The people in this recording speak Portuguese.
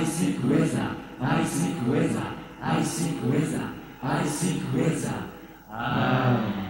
ai cinqueza, ai cinqueza, ai cinqueza, ai cinqueza, Ah.